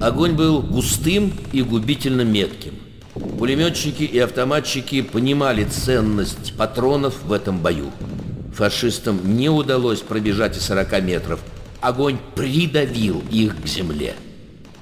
Огонь был густым и губительно метким. Пулеметчики и автоматчики понимали ценность патронов в этом бою. Фашистам не удалось пробежать и 40 метров. Огонь придавил их к земле.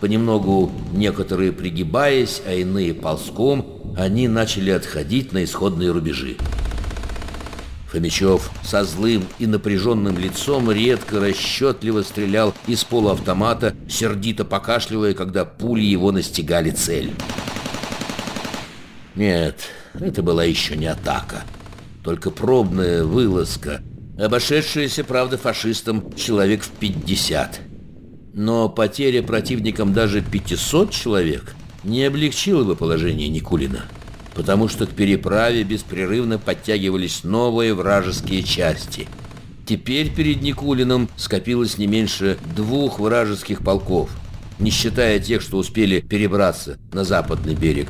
Понемногу некоторые пригибаясь, а иные ползком, они начали отходить на исходные рубежи. Фомичев со злым и напряженным лицом редко расчетливо стрелял из полуавтомата, сердито покашливая, когда пули его настигали цель. Нет, это была еще не атака, только пробная вылазка, обошедшаяся, правда, фашистам человек в 50. Но потеря противникам даже 500 человек не облегчила бы положение Никулина потому что к переправе беспрерывно подтягивались новые вражеские части. Теперь перед Никулиным скопилось не меньше двух вражеских полков, не считая тех, что успели перебраться на западный берег.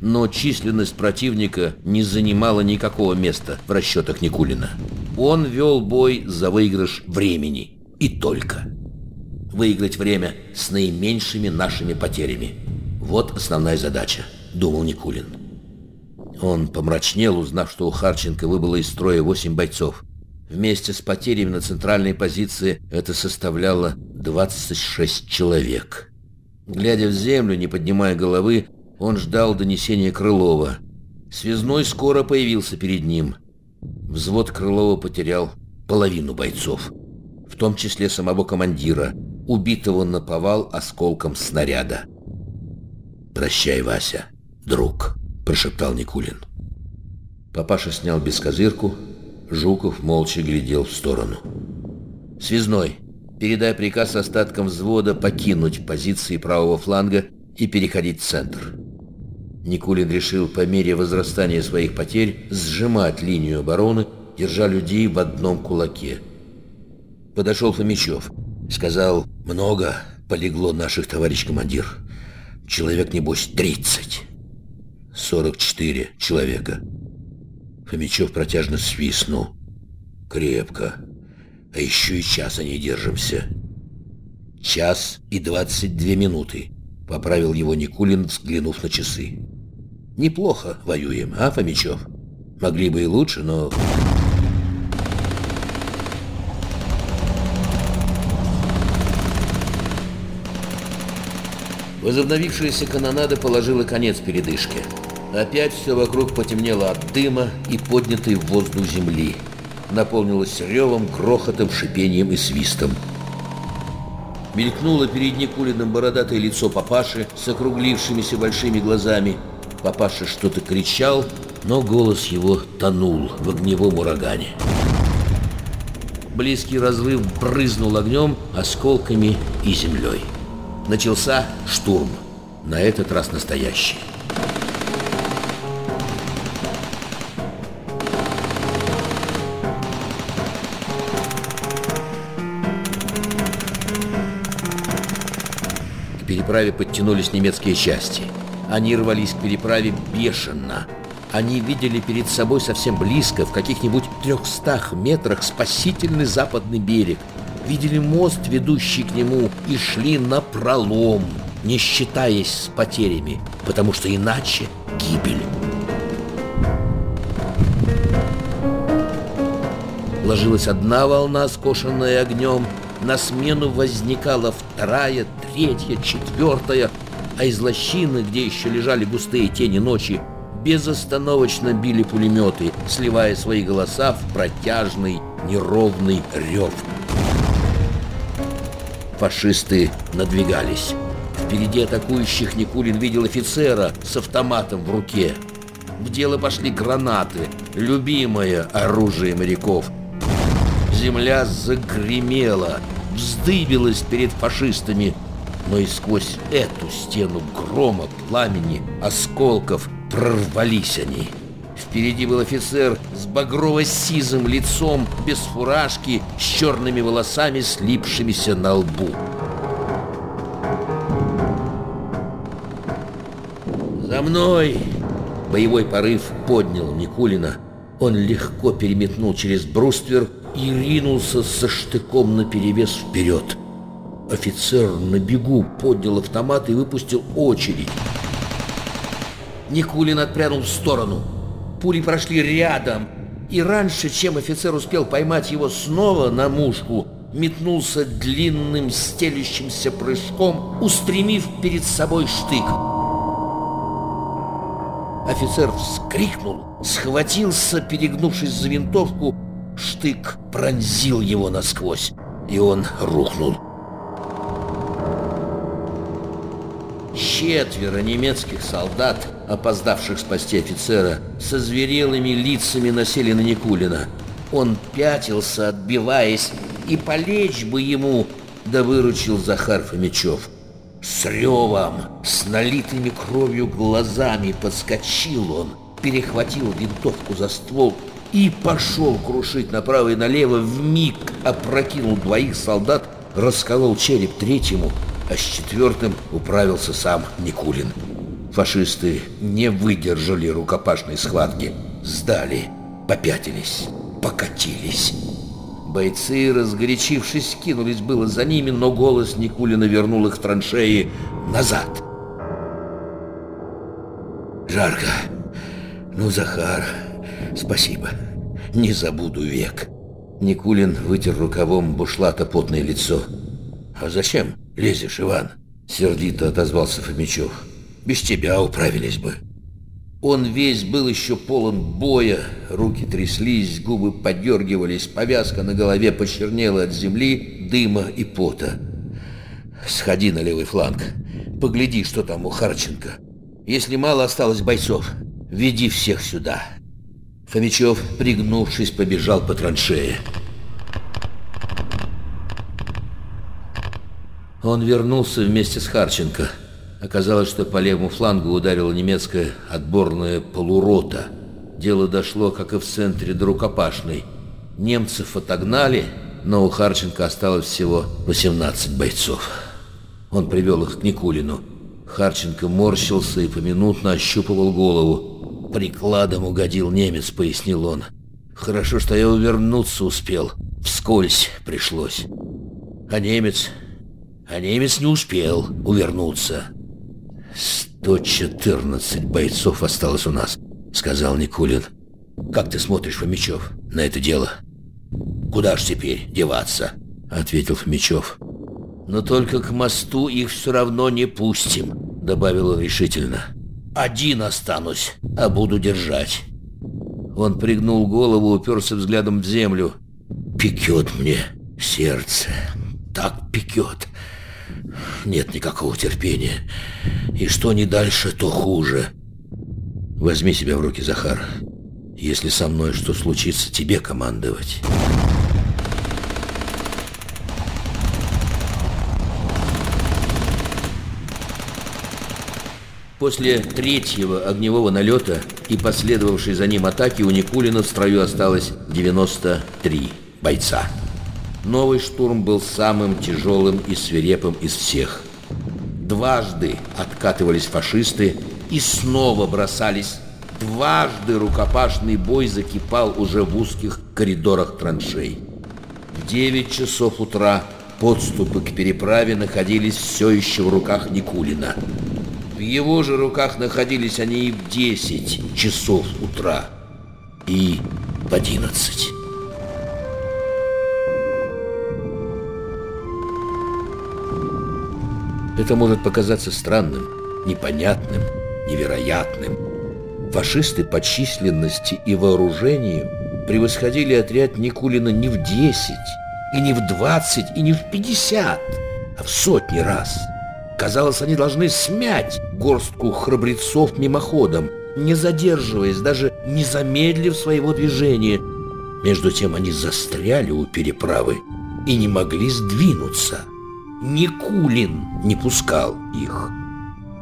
Но численность противника не занимала никакого места в расчетах Никулина. Он вел бой за выигрыш времени. И только. Выиграть время с наименьшими нашими потерями. Вот основная задача, думал Никулин. Он помрачнел, узнав, что у Харченко выбыло из строя восемь бойцов. Вместе с потерями на центральной позиции это составляло 26 человек. Глядя в землю, не поднимая головы, он ждал донесения Крылова. Связной скоро появился перед ним. Взвод Крылова потерял половину бойцов, в том числе самого командира, убитого на повал осколком снаряда. «Прощай, Вася, друг» прошептал Никулин. Папаша снял бескозырку, Жуков молча глядел в сторону. «Связной, передай приказ остаткам взвода покинуть позиции правого фланга и переходить в центр». Никулин решил по мере возрастания своих потерь сжимать линию обороны, держа людей в одном кулаке. Подошел Фомичев. Сказал, много полегло наших товарищ командир. Человек, небось, тридцать. 44 человека. Фомичев протяжно свистнул. Крепко. А еще и часа не держимся. Час и 22 минуты. Поправил его Никулин, взглянув на часы. Неплохо воюем, а, Фомичев? Могли бы и лучше, но... Возобновившаяся канонада положила конец передышке. Опять все вокруг потемнело от дыма и поднятой в воздух земли. Наполнилось ревом, грохотом, шипением и свистом. Мелькнуло перед Никулиным бородатое лицо папаши с округлившимися большими глазами. Папаша что-то кричал, но голос его тонул в огневом урагане. Близкий разрыв брызнул огнем, осколками и землей. Начался штурм, на этот раз настоящий. Переправе подтянулись немецкие части. Они рвались к переправе бешено. Они видели перед собой совсем близко, в каких-нибудь трехстах метрах, спасительный западный берег. Видели мост, ведущий к нему, и шли на пролом, не считаясь с потерями, потому что иначе гибель. Ложилась одна волна, скошенная огнем, на смену возникала вторая, третья, четвертая, а из лощины, где еще лежали густые тени ночи, безостановочно били пулеметы, сливая свои голоса в протяжный, неровный рев. Фашисты надвигались. Впереди атакующих Никулин видел офицера с автоматом в руке. В дело пошли гранаты, любимое оружие моряков. Земля загремела, вздыбилась перед фашистами, но и сквозь эту стену грома, пламени, осколков прорвались они. Впереди был офицер с багрово-сизым лицом, без фуражки, с черными волосами, слипшимися на лбу. «За мной!» Боевой порыв поднял Никулина. Он легко переметнул через бруствер и ринулся со штыком наперевес вперед. Офицер на бегу поднял автомат и выпустил очередь. Никулин отпрянул в сторону. Пули прошли рядом, и раньше, чем офицер успел поймать его снова на мушку, метнулся длинным стелющимся прыжком, устремив перед собой штык. Офицер вскрикнул, схватился, перегнувшись за винтовку, штык пронзил его насквозь, и он рухнул. Четверо немецких солдат, опоздавших спасти офицера, со зверелыми лицами насели на Никулина. Он пятился, отбиваясь, и полечь бы ему, да выручил Захар Фомичев. С ревом, с налитыми кровью глазами подскочил он, перехватил винтовку за ствол и пошел крушить направо и налево, в миг опрокинул двоих солдат, расколол череп третьему — а с четвертым управился сам Никулин. Фашисты не выдержали рукопашной схватки, сдали, попятились, покатились. Бойцы, разгорячившись, кинулись было за ними, но голос Никулина вернул их траншеи назад. Жарко. Ну, Захар, спасибо. Не забуду век. Никулин вытер рукавом бушлата потное лицо. А зачем? лезешь, Иван?» — сердито отозвался Фомичев. «Без тебя управились бы». Он весь был еще полон боя, руки тряслись, губы подергивались, повязка на голове почернела от земли, дыма и пота. «Сходи на левый фланг, погляди, что там у Харченко. Если мало осталось бойцов, веди всех сюда». Фомичев, пригнувшись, побежал по траншее. Он вернулся вместе с Харченко. Оказалось, что по левому флангу ударила немецкая отборная полурота. Дело дошло, как и в центре до рукопашной. Немцев отогнали, но у Харченко осталось всего 18 бойцов. Он привел их к Никулину. Харченко морщился и поминутно ощупывал голову. «Прикладом угодил немец», — пояснил он. «Хорошо, что я увернуться успел. Вскользь пришлось. А немец а немец не успел увернуться. «Сто четырнадцать бойцов осталось у нас», — сказал Никулин. «Как ты смотришь, Фомичев, на это дело?» «Куда ж теперь деваться?» — ответил Фомичев. «Но только к мосту их все равно не пустим», — добавил он решительно. «Один останусь, а буду держать». Он пригнул голову, уперся взглядом в землю. «Пекет мне сердце, так пекет. Нет никакого терпения. И что не дальше, то хуже. Возьми себя в руки, Захар. Если со мной что случится, тебе командовать. После третьего огневого налета и последовавшей за ним атаки у Никулина в строю осталось 93 бойца. Новый штурм был самым тяжелым и свирепым из всех. Дважды откатывались фашисты и снова бросались. Дважды рукопашный бой закипал уже в узких коридорах траншей. В 9 часов утра подступы к переправе находились все еще в руках Никулина. В его же руках находились они и в 10 часов утра, и в 11. Это может показаться странным, непонятным, невероятным. Фашисты по численности и вооружению превосходили отряд Никулина не в 10, и не в 20, и не в 50, а в сотни раз. Казалось, они должны смять горстку храбрецов мимоходом, не задерживаясь, даже не замедлив своего движения. Между тем они застряли у переправы и не могли сдвинуться. Никулин не пускал их.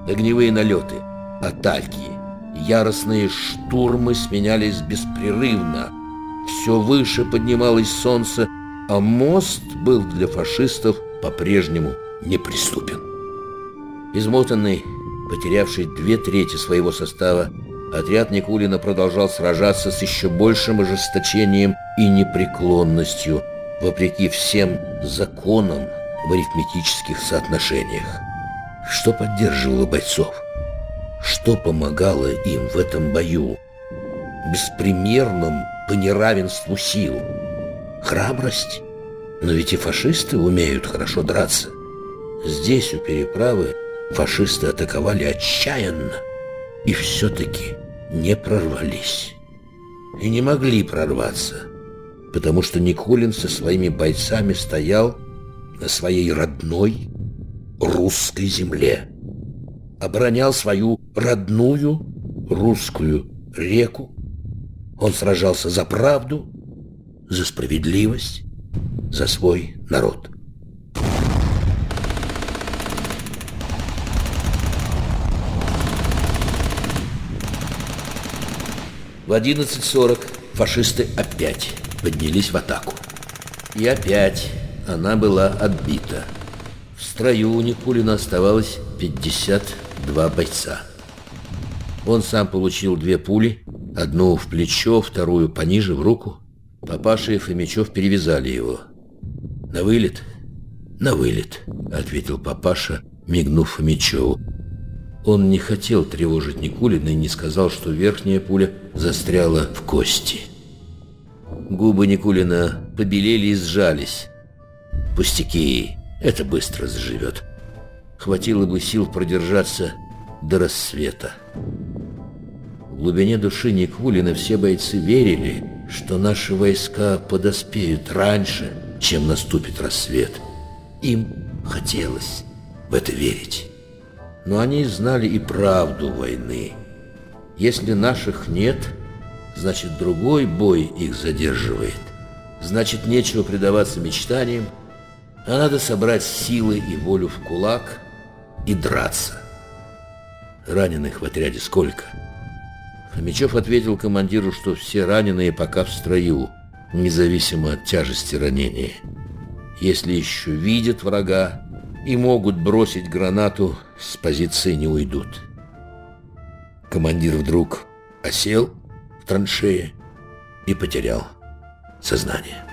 Огневые налеты, атаки, яростные штурмы сменялись беспрерывно. Все выше поднималось солнце, а мост был для фашистов по-прежнему неприступен. Измотанный, потерявший две трети своего состава, отряд Никулина продолжал сражаться с еще большим ожесточением и непреклонностью, вопреки всем законам, в арифметических соотношениях. Что поддерживало бойцов? Что помогало им в этом бою? Беспримерном по неравенству сил. Храбрость? Но ведь и фашисты умеют хорошо драться. Здесь, у переправы, фашисты атаковали отчаянно и все-таки не прорвались. И не могли прорваться, потому что Никулин со своими бойцами стоял на своей родной русской земле. Оборонял свою родную русскую реку. Он сражался за правду, за справедливость, за свой народ. В 11.40 фашисты опять поднялись в атаку. И опять она была отбита. В строю у Никулина оставалось 52 бойца. Он сам получил две пули, одну в плечо, вторую пониже, в руку. Папаша и Фомичев перевязали его. «На вылет?» «На вылет», — ответил папаша, мигнув Фомичеву. Он не хотел тревожить Никулина и не сказал, что верхняя пуля застряла в кости. Губы Никулина побелели и сжались. Пустяки, это быстро заживет. Хватило бы сил продержаться до рассвета. В глубине души Никулина все бойцы верили, что наши войска подоспеют раньше, чем наступит рассвет. Им хотелось в это верить. Но они знали и правду войны. Если наших нет, значит другой бой их задерживает. Значит, нечего предаваться мечтаниям, а надо собрать силы и волю в кулак и драться. Раненых в отряде сколько? Фомичев ответил командиру, что все раненые пока в строю, независимо от тяжести ранения. Если еще видят врага и могут бросить гранату, с позиции не уйдут. Командир вдруг осел в траншее и потерял сознание.